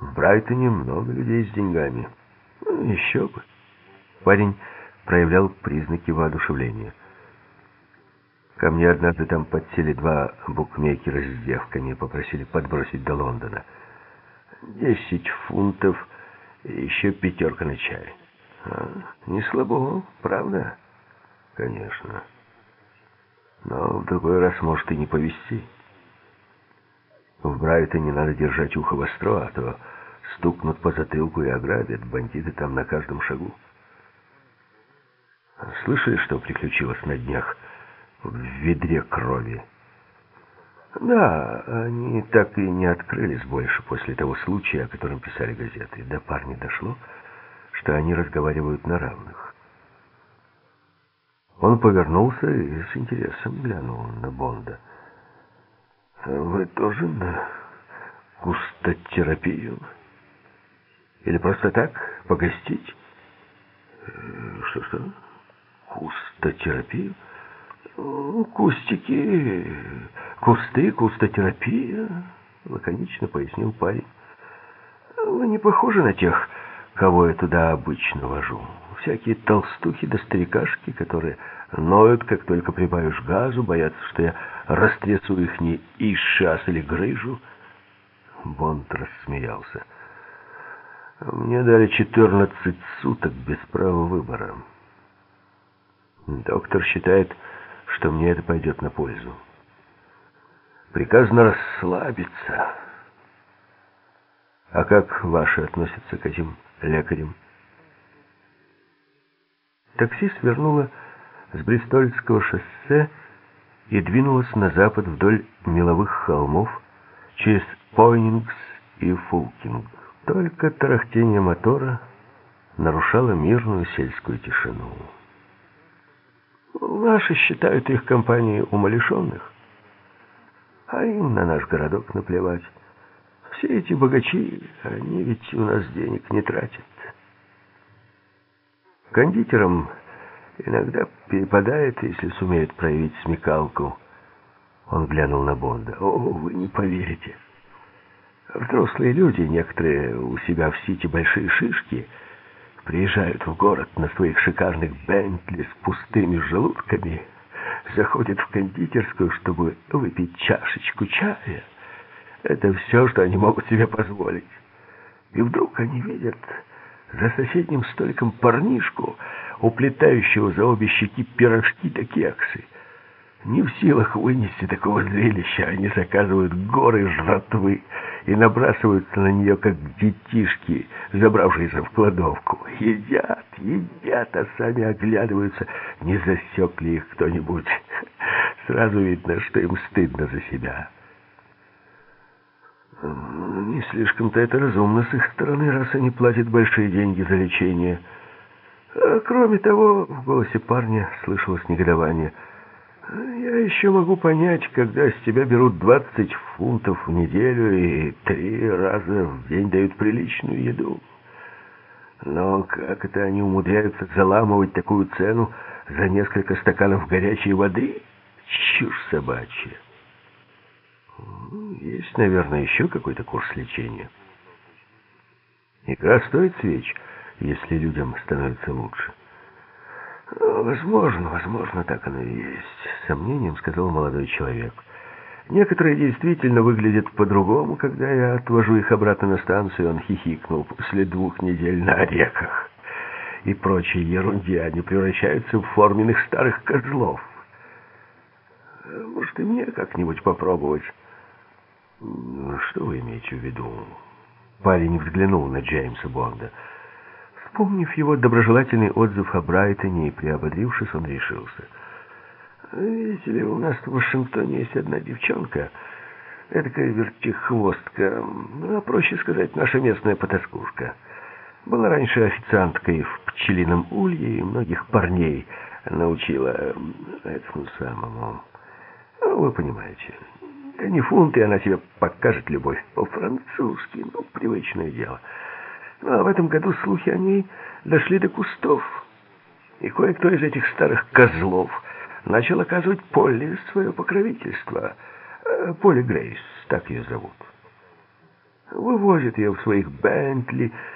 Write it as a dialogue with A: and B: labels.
A: В Брайтоне много людей с деньгами. Ну, еще бы. Парень проявлял признаки воодушевления. Ко мне однажды там подсели два букмекера с девками, попросили подбросить до Лондона. Десять фунтов и еще пятерка на чай. А, не слабо, правда? Конечно. Но в другой раз может и не повезти. В Брайтоне надо держать ухо востро, а то стукнут по затылку и ограбят. Бандиты там на каждом шагу. Слышали, что приключилось на днях в ведре крови? Да, они так и не открылись больше после того случая, о котором писали газеты. До парня дошло, что они разговаривают на равных. Он повернулся и с интересом глянул на Бонда. «Вы тоже на кустотерапию? Или просто так, погостить?» «Что-что? Кустотерапию?» «Кустики, кусты, кустотерапия», — лаконично пояснил парень. «Вы не похожи на тех, кого я туда обычно вожу. Всякие толстухи да старикашки, которые ноют, как только прибавишь газу, боятся, что я растрясу их не ишас или грыжу». Бонд рассмеялся. «Мне дали четырнадцать суток без права выбора. Доктор считает, что мне это пойдет на пользу. Приказано расслабиться. А как ваши относятся к этим лекарям? Такси свернуло с Бристольского шоссе и двинулось на запад вдоль меловых холмов через Пойнингс и Фулкинг. Только тарахтение мотора нарушало мирную сельскую тишину. Наши считают их компанией умалишенных. А им на наш городок наплевать. Все эти богачи, они ведь у нас денег не тратят. Кондитерам иногда перепадает, если сумеют проявить смекалку. Он глянул на Бонда. О, вы не поверите. Взрослые люди, некоторые у себя в Сити большие шишки — приезжают в город на своих шикарных Бентли с пустыми желудками, заходят в кондитерскую, чтобы выпить чашечку чая. Это все, что они могут себе позволить. И вдруг они видят за соседним столиком парнишку, уплетающего за обе щеки пирожки да кексы. Не в силах вынести такого зрелища, они заказывают горы жратвы и набрасываются на нее, как детишки, забравшиеся в кладовку. Едят, едят, а сами оглядываются, не засек ли их кто-нибудь. Сразу видно, что им стыдно за себя. Не слишком-то это разумно с их стороны, раз они платят большие деньги за лечение. А кроме того, в голосе парня слышалось негодование – я еще могу понять, когда с тебя берут 20 фунтов в неделю и три раза в день дают приличную еду. Но как это они умудряются заламывать такую цену за несколько стаканов горячей воды? Чушь собачья. Есть, наверное, еще какой-то курс лечения. Икра стоит свеч, если людям становится лучше. «Возможно, возможно, так оно и есть», — сомнением сказал молодой человек. «Некоторые действительно выглядят по-другому, когда я отвожу их обратно на станцию, он хихикнул после двух недель на орехах. И прочей ерунде они превращаются в форменных старых козлов. Может, и мне как-нибудь попробовать?» «Что вы имеете в виду?» Парень взглянул на Джеймса Бонда. Вспомнив его доброжелательный отзыв о Брайтоне и приободрившись, он решился. «Видите ли, у нас в Вашингтоне есть одна девчонка, эдакая вертихвостка, а проще сказать, наша местная потаскушка. Была раньше официанткой в пчелином улье и многих парней научила этому самому. Ну, вы понимаете, да не фунты, она тебе покажет любовь по-французски, ну, привычное дело». Ну, а в этом году слухи о ней дошли до кустов. И кое-кто из этих старых козлов начал оказывать Полли свое покровительство. Э, Полли Грейс, так ее зовут. Вывозит ее в своих Бентли,